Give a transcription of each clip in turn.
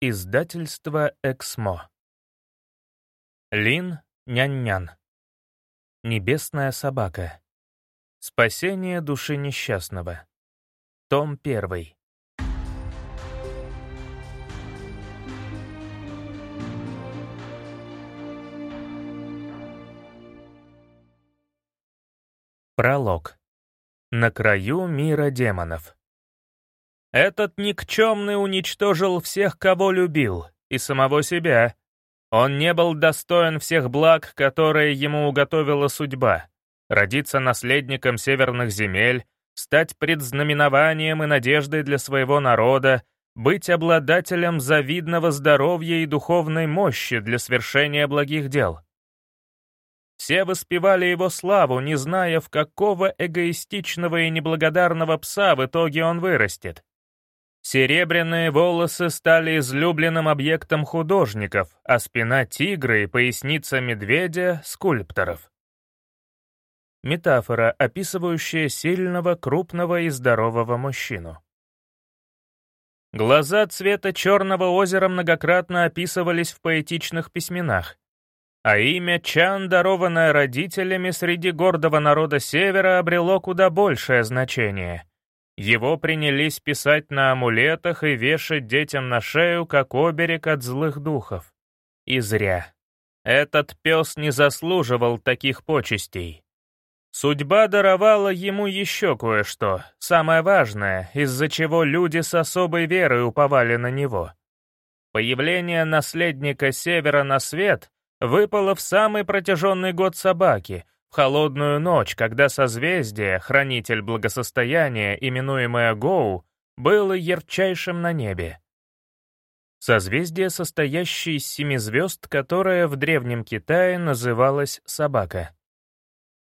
Издательство «Эксмо». Лин Нянь-Нян. Небесная собака. Спасение души несчастного. Том 1. Пролог. На краю мира демонов. Этот никчемный уничтожил всех, кого любил, и самого себя. Он не был достоин всех благ, которые ему уготовила судьба. Родиться наследником северных земель, стать предзнаменованием и надеждой для своего народа, быть обладателем завидного здоровья и духовной мощи для свершения благих дел. Все воспевали его славу, не зная, в какого эгоистичного и неблагодарного пса в итоге он вырастет. Серебряные волосы стали излюбленным объектом художников, а спина тигра и поясница медведя — скульпторов. Метафора, описывающая сильного, крупного и здорового мужчину. Глаза цвета Черного озера многократно описывались в поэтичных письменах, а имя Чан, дарованное родителями среди гордого народа Севера, обрело куда большее значение — его принялись писать на амулетах и вешать детям на шею, как оберег от злых духов. И зря. Этот пес не заслуживал таких почестей. Судьба даровала ему еще кое-что, самое важное, из-за чего люди с особой верой уповали на него. Появление наследника Севера на свет выпало в самый протяженный год собаки — в холодную ночь, когда созвездие, хранитель благосостояния, именуемое Гоу, было ярчайшим на небе. Созвездие, состоящее из семи звезд, которое в Древнем Китае называлось собака.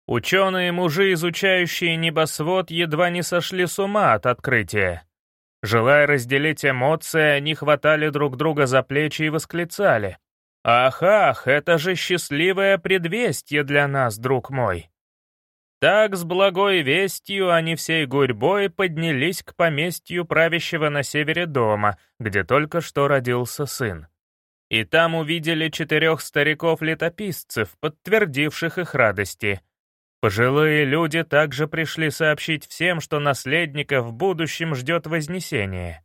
Ученые-мужи, изучающие небосвод, едва не сошли с ума от открытия. Желая разделить эмоции, они хватали друг друга за плечи и восклицали. «Ах, ах, это же счастливое предвестие для нас, друг мой!» Так, с благой вестью они всей гурьбой поднялись к поместью правящего на севере дома, где только что родился сын. И там увидели четырех стариков-летописцев, подтвердивших их радости. Пожилые люди также пришли сообщить всем, что наследника в будущем ждет вознесение.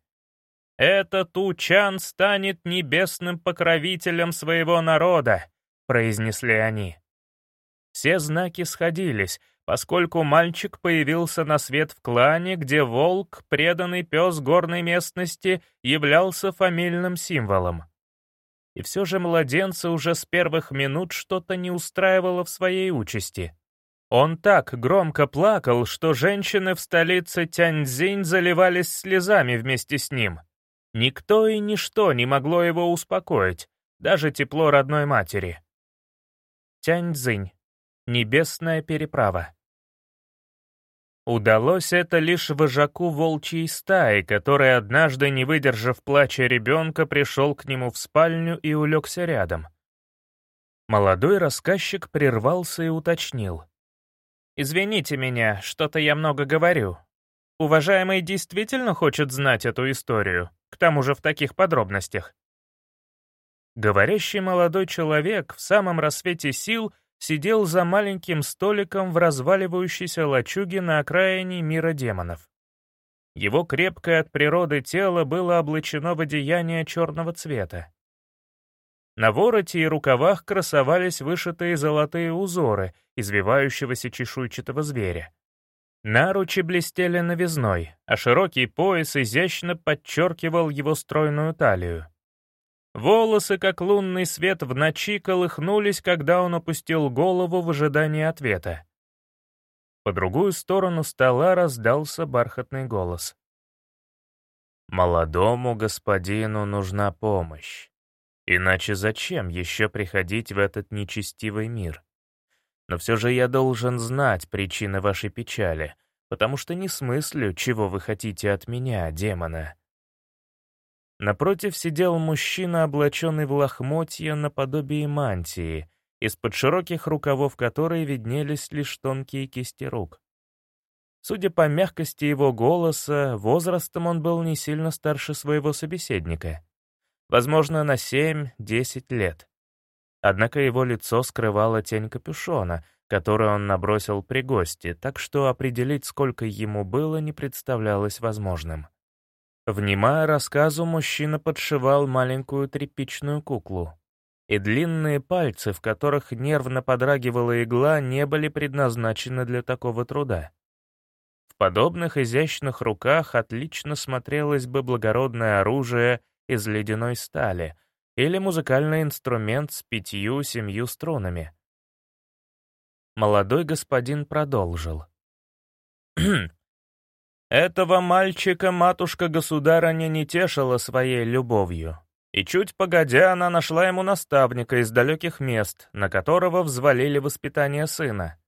«Этот Учан станет небесным покровителем своего народа», — произнесли они. Все знаки сходились, поскольку мальчик появился на свет в клане, где волк, преданный пес горной местности, являлся фамильным символом. И все же младенца уже с первых минут что-то не устраивало в своей участи. Он так громко плакал, что женщины в столице Тяньцзинь заливались слезами вместе с ним — Никто и ничто не могло его успокоить, даже тепло родной матери. Тяньцзинь. Небесная переправа. Удалось это лишь вожаку волчьей стаи, который однажды, не выдержав плача ребенка, пришел к нему в спальню и улегся рядом. Молодой рассказчик прервался и уточнил. «Извините меня, что-то я много говорю. Уважаемый действительно хочет знать эту историю?» К тому же в таких подробностях. Говорящий молодой человек в самом рассвете сил сидел за маленьким столиком в разваливающейся лачуге на окраине мира демонов. Его крепкое от природы тело было облачено в одеяние черного цвета. На вороте и рукавах красовались вышитые золотые узоры извивающегося чешуйчатого зверя. Наручи блестели новизной, а широкий пояс изящно подчеркивал его стройную талию. Волосы, как лунный свет в ночи, колыхнулись, когда он опустил голову в ожидании ответа. По другую сторону стола раздался бархатный голос. «Молодому господину нужна помощь. Иначе зачем еще приходить в этот нечестивый мир?» Но все же я должен знать причины вашей печали, потому что не смыслю, чего вы хотите от меня, демона». Напротив сидел мужчина, облаченный в лохмотья наподобие мантии, из-под широких рукавов которой виднелись лишь тонкие кисти рук. Судя по мягкости его голоса, возрастом он был не сильно старше своего собеседника. возможно, на 7-10 лет. Однако его лицо скрывало тень капюшона, который он набросил при гости, так что определить, сколько ему было, не представлялось возможным. Внимая рассказу, мужчина подшивал маленькую тряпичную куклу. И длинные пальцы, в которых нервно подрагивала игла, не были предназначены для такого труда. В подобных изящных руках отлично смотрелось бы благородное оружие из ледяной стали или музыкальный инструмент с пятью-семью струнами. Молодой господин продолжил. Этого мальчика матушка-государыня не тешила своей любовью. И чуть погодя, она нашла ему наставника из далеких мест, на которого взвалили воспитание сына.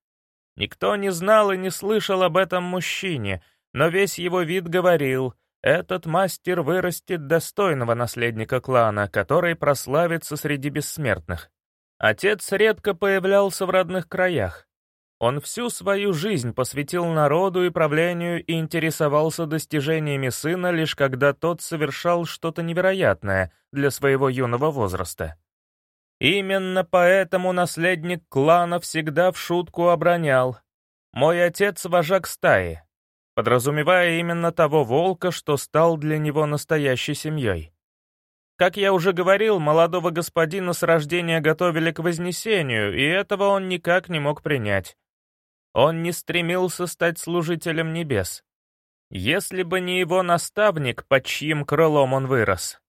Никто не знал и не слышал об этом мужчине, но весь его вид говорил, этот мастер вырастет достойного наследника клана, который прославится среди бессмертных. Отец редко появлялся в родных краях. Он всю свою жизнь посвятил народу и правлению и интересовался достижениями сына лишь когда тот совершал что-то невероятное для своего юного возраста. Именно поэтому наследник клана всегда в шутку оборонял. «Мой отец — вожак стаи», подразумевая именно того волка, что стал для него настоящей семьей. Как я уже говорил, молодого господина с рождения готовили к вознесению, и этого он никак не мог принять. Он не стремился стать служителем небес. Если бы не его наставник, под чьим крылом он вырос.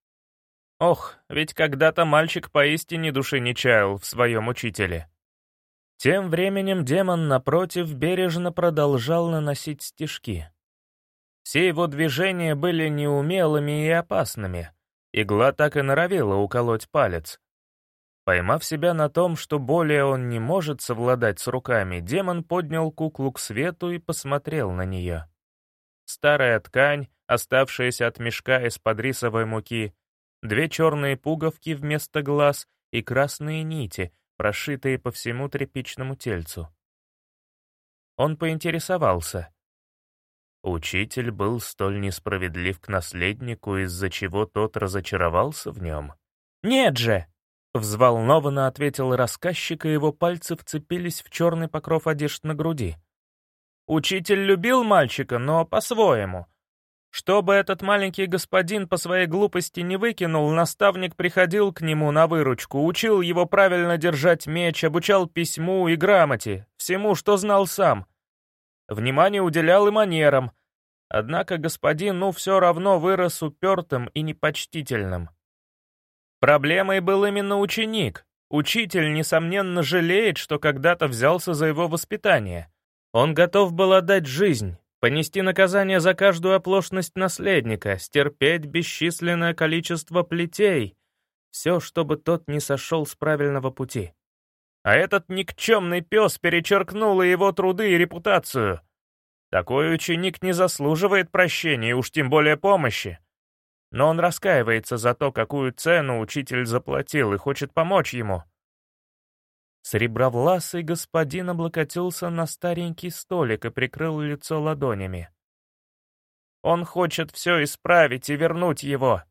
Ох, ведь когда-то мальчик поистине души не чаял в своем учителе. Тем временем демон, напротив, бережно продолжал наносить стежки. Все его движения были неумелыми и опасными. Игла так и норовила уколоть палец. Поймав себя на том, что более он не может совладать с руками, демон поднял куклу к свету и посмотрел на нее. Старая ткань, оставшаяся от мешка из-под рисовой муки, две черные пуговки вместо глаз и красные нити, прошитые по всему тряпичному тельцу. Он поинтересовался. Учитель был столь несправедлив к наследнику, из-за чего тот разочаровался в нем. «Нет же!» Взволнованно ответил рассказчик, и его пальцы вцепились в черный покров одежд на груди. Учитель любил мальчика, но по-своему. Чтобы этот маленький господин по своей глупости не выкинул, наставник приходил к нему на выручку, учил его правильно держать меч, обучал письму и грамоте, всему, что знал сам. Внимание уделял и манерам. Однако господин, ну, все равно вырос упертым и непочтительным. Проблемой был именно ученик. Учитель, несомненно, жалеет, что когда-то взялся за его воспитание. Он готов был отдать жизнь, понести наказание за каждую оплошность наследника, стерпеть бесчисленное количество плетей. Все, чтобы тот не сошел с правильного пути. А этот никчемный пес перечеркнул и его труды и репутацию. Такой ученик не заслуживает прощения, уж тем более помощи но он раскаивается за то, какую цену учитель заплатил и хочет помочь ему. Сребровласый господин облокотился на старенький столик и прикрыл лицо ладонями. Он хочет все исправить и вернуть его.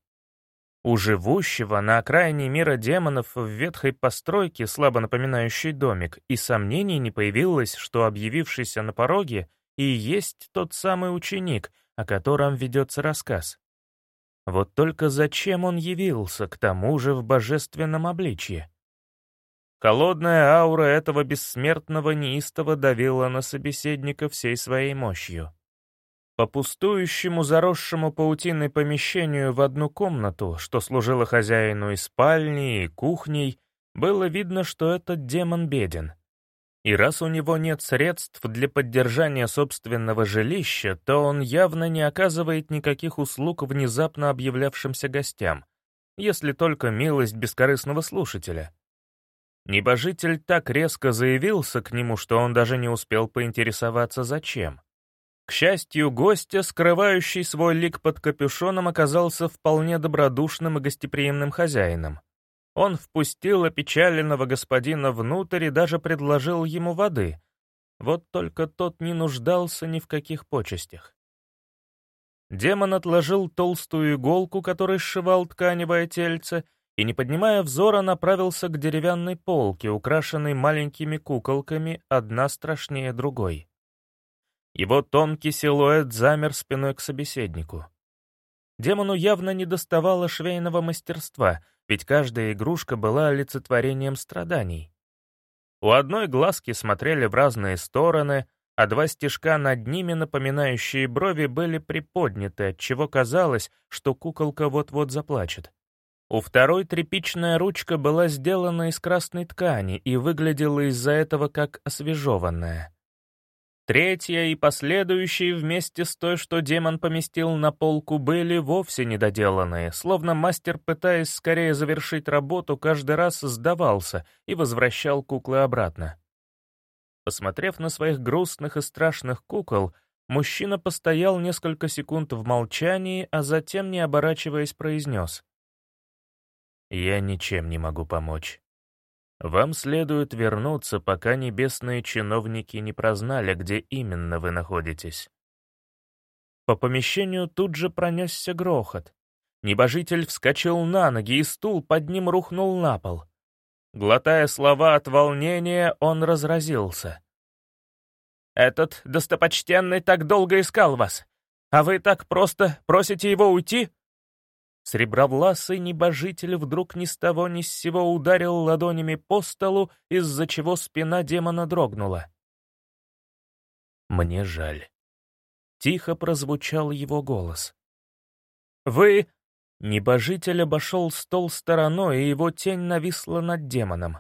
У живущего на окраине мира демонов в ветхой постройке, слабо напоминающей домик, и сомнений не появилось, что объявившийся на пороге и есть тот самый ученик, о котором ведется рассказ. Вот только зачем он явился, к тому же в божественном обличье? Холодная аура этого бессмертного неистово давила на собеседника всей своей мощью. По пустующему, заросшему паутиной помещению в одну комнату, что служило хозяину и спальней, и кухней, было видно, что этот демон беден — и раз у него нет средств для поддержания собственного жилища, то он явно не оказывает никаких услуг внезапно объявлявшимся гостям, если только милость бескорыстного слушателя. Небожитель так резко заявился к нему, что он даже не успел поинтересоваться, зачем. К счастью, гостя, скрывающий свой лик под капюшоном, оказался вполне добродушным и гостеприимным хозяином. Он впустил опечаленного господина внутрь и даже предложил ему воды. Вот только тот не нуждался ни в каких почестях. демон отложил толстую иголку, которой сшивал тканевое тельце, и, не поднимая взора, направился к деревянной полке, украшенной маленькими куколками, одна страшнее другой. Его тонкий силуэт замер спиной к собеседнику. Демону явно не доставало швейного мастерства, ведь каждая игрушка была олицетворением страданий. У одной глазки смотрели в разные стороны, а два стежка над ними, напоминающие брови, были приподняты, отчего казалось, что куколка вот-вот заплачет. У второй тряпичная ручка была сделана из красной ткани и выглядела из-за этого как освежеванная. Третья и последующие вместе с той, что демон поместил на полку, были вовсе недоделанные, словно мастер, пытаясь скорее завершить работу, каждый раз сдавался и возвращал куклы обратно. Посмотрев на своих грустных и страшных кукол, мужчина постоял несколько секунд в молчании, а затем, не оборачиваясь, произнес. «Я ничем не могу помочь. Вам следует вернуться, пока небесные чиновники не прознали, где именно вы находитесь. По помещению тут же пронесся грохот. Небожитель вскочил на ноги, и стул под ним рухнул на пол. Глотая слова от волнения, он разразился. «Этот достопочтенный так долго искал вас, а вы так просто просите его уйти?» Сребровласый небожитель вдруг ни с того ни с сего ударил ладонями по столу, из-за чего спина демона дрогнула. «Мне жаль». Тихо прозвучал его голос. «Вы...» Небожитель обошел стол стороной, и его тень нависла над демоном.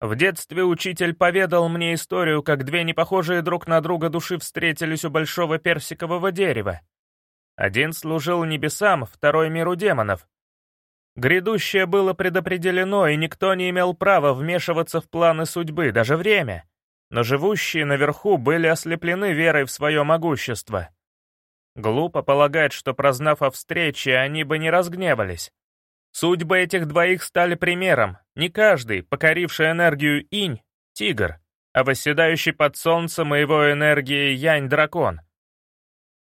В детстве учитель поведал мне историю, как две непохожие друг на друга души встретились у большого персикового дерева. Один служил небесам, второй — миру демонов. Грядущее было предопределено, и никто не имел права вмешиваться в планы судьбы, даже время. Но живущие наверху были ослеплены верой в свое могущество. Глупо полагать, что, прознав о встрече, они бы не разгневались. Судьбы этих двоих стали примером. Не каждый, покоривший энергию инь, — тигр, а восседающий под солнцем его энергией янь-дракон —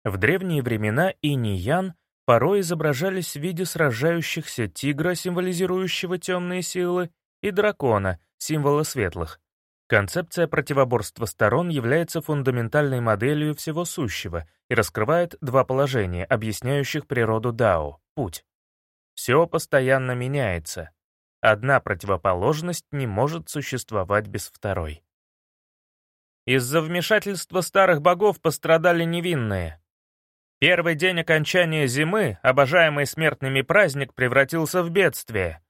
в древние времена инь порой изображались в виде сражающихся тигра, символизирующего темные силы, и дракона, символа светлых. Концепция противоборства сторон является фундаментальной моделью всего сущего и раскрывает два положения, объясняющих природу Дао — путь. Все постоянно меняется. Одна противоположность не может существовать без второй. Из-за вмешательства старых богов пострадали невинные, Первый день окончания зимы, обожаемый смертными праздник, превратился в бедствие.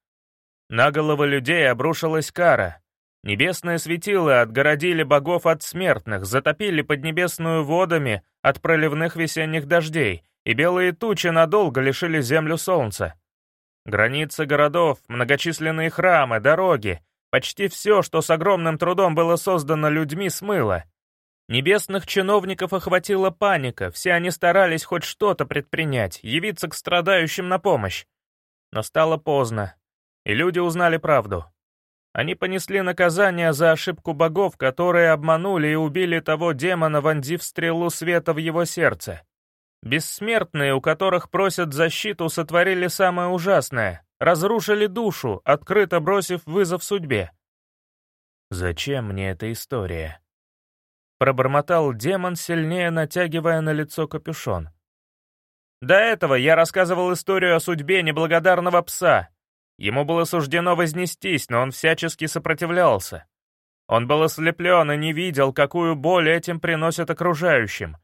На головы людей обрушилась кара. Небесные светила отгородили богов от смертных, затопили поднебесную водами от проливных весенних дождей, и белые тучи надолго лишили землю солнца. Границы городов, многочисленные храмы, дороги, почти все, что с огромным трудом было создано людьми, смыло. Небесных чиновников охватила паника, все они старались хоть что-то предпринять, явиться к страдающим на помощь. Но стало поздно, и люди узнали правду. Они понесли наказание за ошибку богов, которые обманули и убили того демона, вонзив стрелу света в его сердце. Бессмертные, у которых просят защиту, сотворили самое ужасное — разрушили душу, открыто бросив вызов судьбе. Зачем мне эта история? Пробормотал демон, сильнее натягивая на лицо капюшон. До этого я рассказывал историю о судьбе неблагодарного пса. Ему было суждено вознестись, но он всячески сопротивлялся. Он был ослеплен и не видел, какую боль этим приносят окружающим.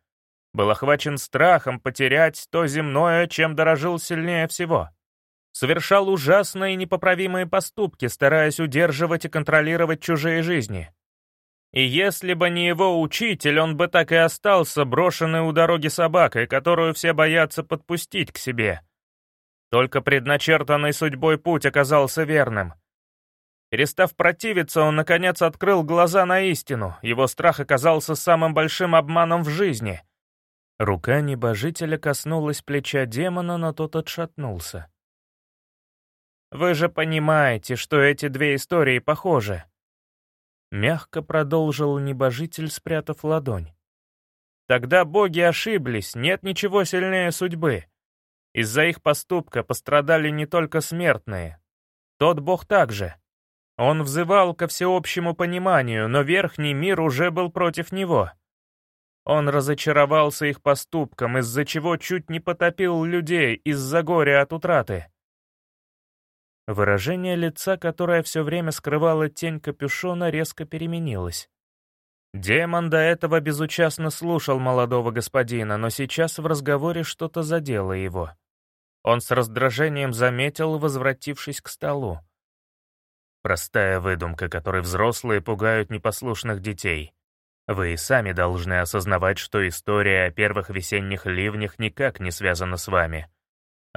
Был охвачен страхом потерять то земное, чем дорожил сильнее всего. Совершал ужасные и непоправимые поступки, стараясь удерживать и контролировать чужие жизни. И если бы не его учитель, он бы так и остался брошенный у дороги собакой, которую все боятся подпустить к себе. Только предначертанный судьбой путь оказался верным. Перестав противиться, он, наконец, открыл глаза на истину. Его страх оказался самым большим обманом в жизни. Рука небожителя коснулась плеча демона, но тот отшатнулся. «Вы же понимаете, что эти две истории похожи», Мягко продолжил небожитель, спрятав ладонь. Тогда боги ошиблись, нет ничего сильнее судьбы. Из-за их поступка пострадали не только смертные. Тот бог также. Он взывал ко всеобщему пониманию, но верхний мир уже был против него. Он разочаровался их поступком, из-за чего чуть не потопил людей из-за горя от утраты. Выражение лица, которое все время скрывало тень капюшона, резко переменилось. Демон до этого безучастно слушал молодого господина, но сейчас в разговоре что-то задело его. Он с раздражением заметил, возвратившись к столу. Простая выдумка, которой взрослые пугают непослушных детей. Вы и сами должны осознавать, что история о первых весенних ливнях никак не связана с вами.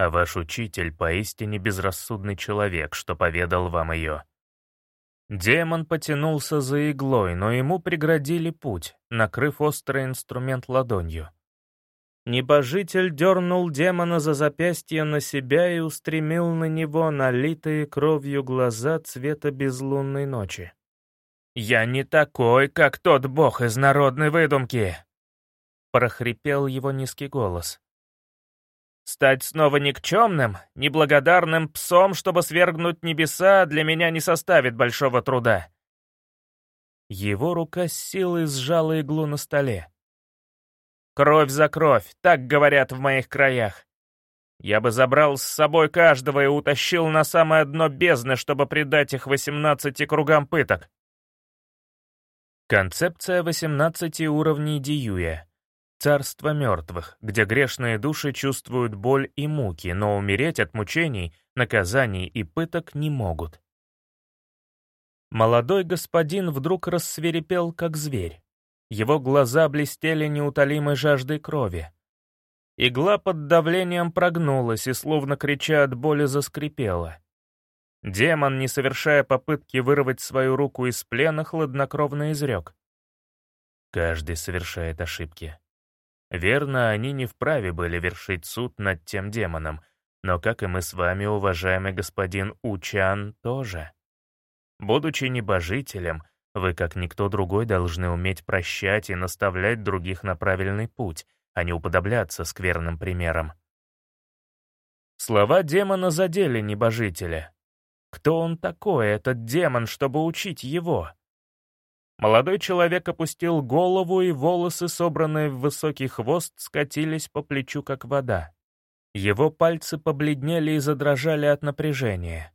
А ваш учитель поистине безрассудный человек, что поведал вам ее. Демон потянулся за иглой, но ему преградили путь, накрыв острый инструмент ладонью. Небожитель дернул демона за запястье на себя и устремил на него налитые кровью глаза цвета безлунной ночи. «Я не такой, как тот бог из народной выдумки!» прохрипел его низкий голос. «Стать снова никчемным, неблагодарным псом, чтобы свергнуть небеса, для меня не составит большого труда». Его рука с силой сжала иглу на столе. Кровь за кровь, так говорят в моих краях. Я бы забрал с собой каждого и утащил на самое дно бездны, чтобы предать их восемнадцати кругам пыток. Концепция восемнадцати уровней Диюя. Царство мертвых, где грешные души чувствуют боль и муки, но умереть от мучений, наказаний и пыток не могут. Молодой господин вдруг рассверепел, как зверь. Его глаза блестели неутолимой жаждой крови. Игла под давлением прогнулась и, словно крича от боли, заскрипела. Демон, не совершая попытки вырвать свою руку из плена, хладнокровно изрек. Каждый совершает ошибки. Верно, они не вправе были вершить суд над тем демоном, но, как и мы с вами, уважаемый господин Учан, тоже. Будучи небожителем, вы, как никто другой, должны уметь прощать и наставлять других на правильный путь, а не уподобляться скверным примерам. Слова демона задели небожителя. Кто он такой, этот демон, чтобы учить его? Молодой человек опустил голову, и волосы, собранные в высокий хвост, скатились по плечу, как вода. Его пальцы побледнели и задрожали от напряжения.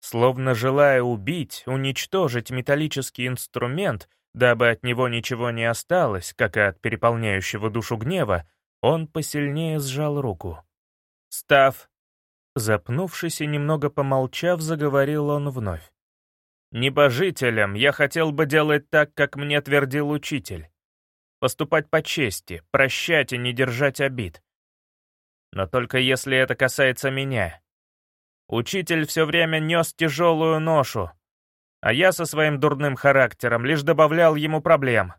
Словно желая убить, уничтожить металлический инструмент, дабы от него ничего не осталось, как и от переполняющего душу гнева, он посильнее сжал руку. «Став!» Запнувшись и немного помолчав, заговорил он вновь. «Небожителям я хотел бы делать так, как мне твердил учитель. Поступать по чести, прощать и не держать обид. Но только если это касается меня. Учитель все время нес тяжелую ношу, а я со своим дурным характером лишь добавлял ему проблем.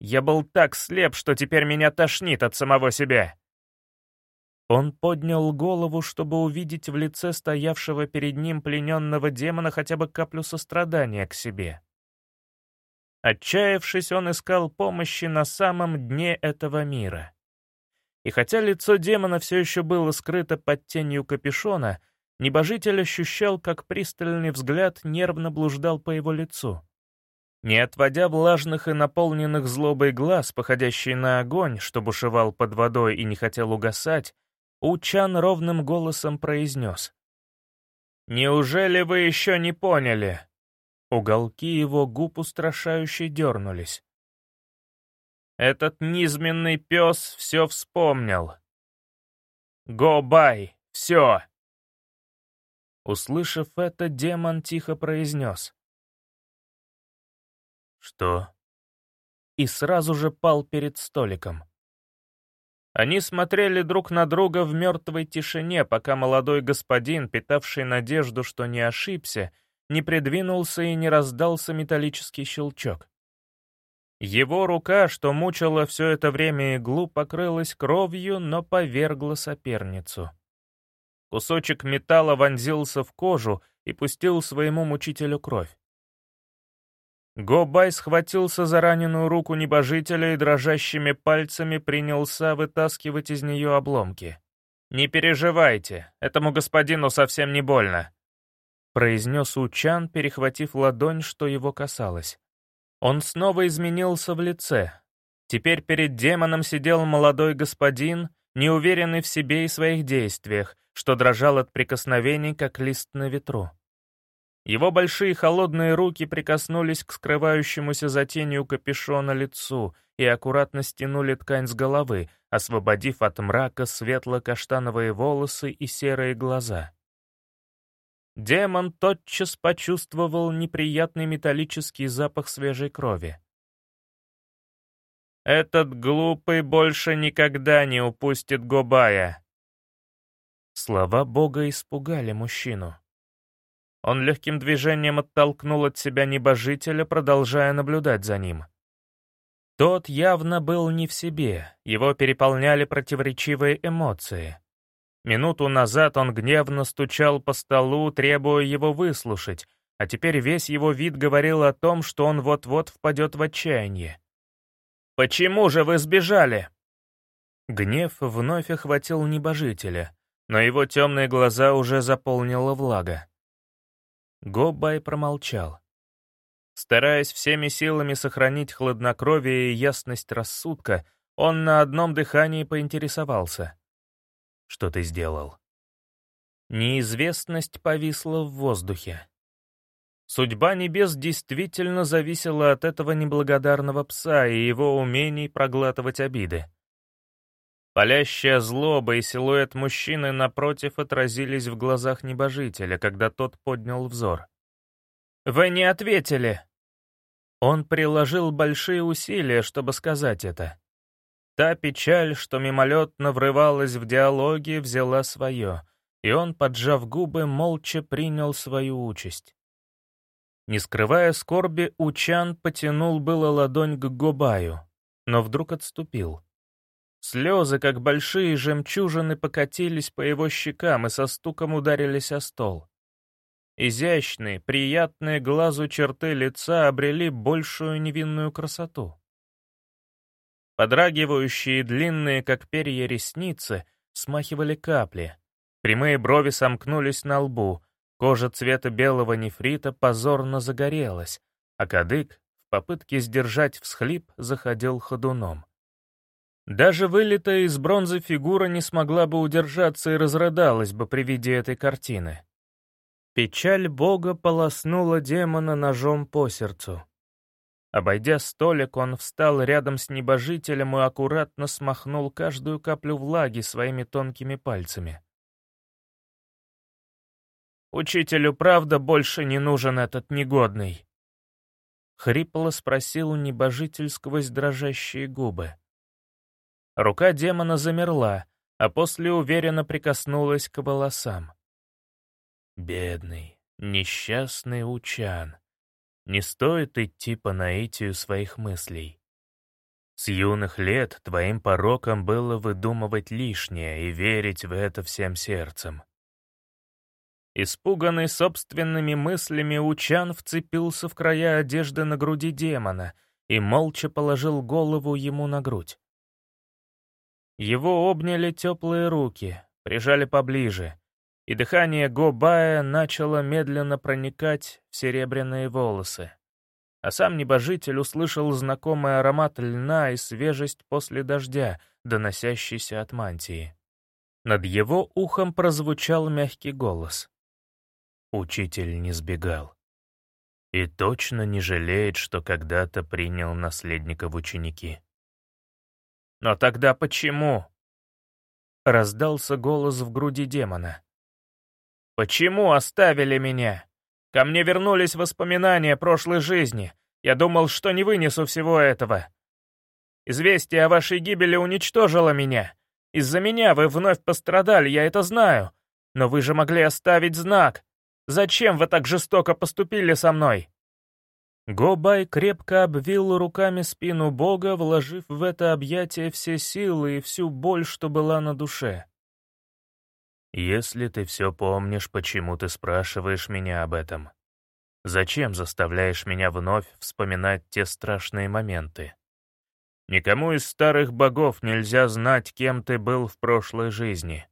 Я был так слеп, что теперь меня тошнит от самого себя. Он поднял голову, чтобы увидеть в лице стоявшего перед ним плененного демона хотя бы каплю сострадания к себе. Отчаявшись, он искал помощи на самом дне этого мира. И хотя лицо демона все еще было скрыто под тенью капюшона, Небожитель ощущал, как пристальный взгляд нервно блуждал по его лицу. Не отводя влажных и наполненных злобой глаз, походящий на огонь, что бушевал под водой и не хотел угасать, Учан ровным голосом произнес. «Неужели вы еще не поняли?» Уголки его губ устрашающе дернулись. «Этот низменный пес все вспомнил. Го-бай, все!» Услышав это, демон тихо произнес. «Что?» И сразу же пал перед столиком. Они смотрели друг на друга в мертвой тишине, пока молодой господин, питавший надежду, что не ошибся, не придвинулся и не раздался металлический щелчок. Его рука, что мучила все это время иглу, покрылась кровью, но повергла соперницу. Кусочек металла вонзился в кожу и пустил своему мучителю кровь. Гобай схватился за раненую руку небожителя и дрожащими пальцами принялся вытаскивать из нее обломки. «Не переживайте, этому господину совсем не больно», — произнес Учан, перехватив ладонь, что его касалось. Он снова изменился в лице. Теперь перед демоном сидел молодой господин, неуверенный в себе и своих действиях, что дрожал от прикосновений, как лист на ветру. Его большие холодные руки прикоснулись к скрывающемуся за тенью капюшона лицу и аккуратно стянули ткань с головы, освободив от мрака светло-каштановые волосы и серые глаза. Демон тотчас почувствовал неприятный металлический запах свежей крови. «Этот глупый больше никогда не упустит Гобая!» Слова Бога испугали мужчину. Он легким движением оттолкнул от себя небожителя, продолжая наблюдать за ним. Тот явно был не в себе, его переполняли противоречивые эмоции. Минуту назад он гневно стучал по столу, требуя его выслушать, а теперь весь его вид говорил о том, что он вот-вот впадет в отчаяние. «Почему же вы сбежали?» Гнев вновь охватил небожителя, но его темные глаза уже заполнила влага. Гоббай промолчал. Стараясь всеми силами сохранить хладнокровие и ясность рассудка, он на одном дыхании поинтересовался. «Что ты сделал?» Неизвестность повисла в воздухе. Судьба небес действительно зависела от этого неблагодарного пса и его умений проглатывать обиды. Палящая злоба и силуэт мужчины напротив отразились в глазах небожителя, когда тот поднял взор. «Вы не ответили!» Он приложил большие усилия, чтобы сказать это. Та печаль, что мимолетно врывалась в диалоги, взяла свое, и он, поджав губы, молча принял свою участь. Не скрывая скорби, Учан потянул было ладонь к Гобаю, но вдруг отступил. Слезы, как большие жемчужины, покатились по его щекам и со стуком ударились о стол. Изящные, приятные глазу черты лица обрели большую невинную красоту. Подрагивающие длинные, как перья, ресницы смахивали капли. Прямые брови сомкнулись на лбу, кожа цвета белого нефрита позорно загорелась, а кадык, в попытке сдержать всхлип, заходил ходуном. Даже вылитая из бронзы фигура не смогла бы удержаться и разрыдалась бы при виде этой картины. Печаль Бога полоснула демона ножом по сердцу. Обойдя столик, он встал рядом с небожителем и аккуратно смахнул каждую каплю влаги своими тонкими пальцами. «Учителю, правда, больше не нужен этот негодный?» Хрипло спросил небожитель сквозь дрожащие губы. Рука демона замерла, а после уверенно прикоснулась к волосам. «Бедный, несчастный Учан, не стоит идти по наитию своих мыслей. С юных лет твоим пороком было выдумывать лишнее и верить в это всем сердцем». Испуганный собственными мыслями, Учан вцепился в края одежды на груди демона и молча положил голову ему на грудь. Его обняли теплые руки, прижали поближе, и дыхание Гобая начало медленно проникать в серебряные волосы. А сам небожитель услышал знакомый аромат льна и свежесть после дождя, доносящийся от мантии. Над его ухом прозвучал мягкий голос. Учитель не сбегал. И точно не жалеет, что когда-то принял наследника в ученики. «Но тогда почему?» Раздался голос в груди демона. «Почему оставили меня? Ко мне вернулись воспоминания прошлой жизни. Я думал, что не вынесу всего этого. Известие о вашей гибели уничтожило меня. Из-за меня вы вновь пострадали, я это знаю. Но вы же могли оставить знак. Зачем вы так жестоко поступили со мной?» Гобай крепко обвил руками спину Бога, вложив в это объятие все силы и всю боль, что была на душе. «Если ты все помнишь, почему ты спрашиваешь меня об этом?» Зачем заставляешь меня вновь вспоминать те страшные моменты? Никому из старых богов нельзя знать, кем ты был в прошлой жизни.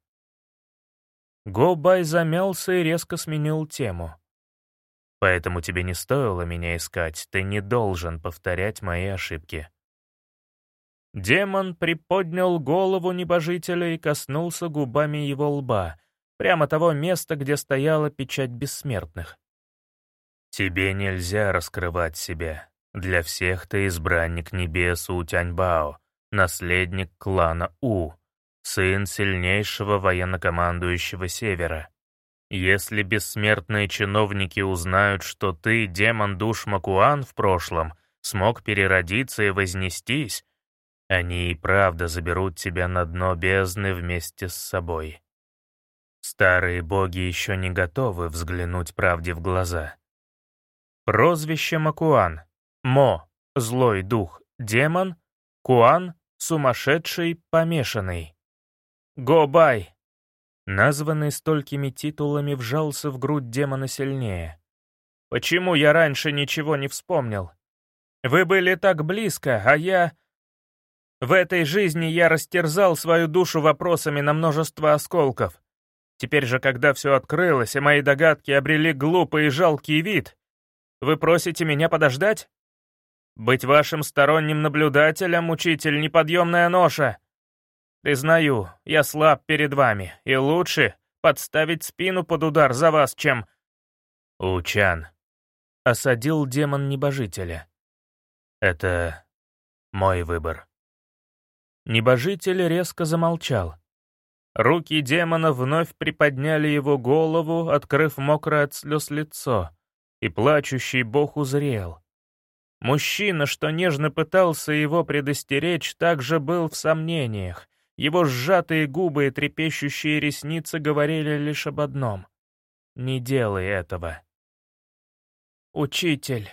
Гобай замялся и резко сменил тему. Поэтому тебе не стоило меня искать, ты не должен повторять мои ошибки. Демон приподнял голову небожителя и коснулся губами его лба, прямо того места, где стояла печать бессмертных. «Тебе нельзя раскрывать себя. Для всех ты избранник небес У Тяньбао, наследник клана У, сын сильнейшего военнокомандующего Севера. Если бессмертные чиновники узнают, что ты, демон душ Макуан в прошлом, смог переродиться и вознестись, они и правда заберут тебя на дно бездны вместе с собой. Старые боги еще не готовы взглянуть правде в глаза. Прозвище Макуан. Мо — злой дух, демон. Куан — сумасшедший, помешанный. Гобай. Названный столькими титулами вжался в грудь демона сильнее. Почему я раньше ничего не вспомнил? Вы были так близко, а я... В этой жизни я растерзал свою душу вопросами на множество осколков. Теперь же, когда все открылось, и мои догадки обрели глупый и жалкий вид, вы просите меня подождать? Быть вашим сторонним наблюдателем, учитель, неподъемная ноша. Признаю, я слаб перед вами, и лучше подставить спину под удар за вас, чем... Учан. Осадил демон небожителя. Это мой выбор. Небожитель резко замолчал. Руки демона вновь приподняли его голову, открыв мокрое от слез лицо, и плачущий бог узрел. Мужчина, что нежно пытался его предостеречь, также был в сомнениях. Его сжатые губы и трепещущие ресницы говорили лишь об одном — «Не делай этого». «Учитель»,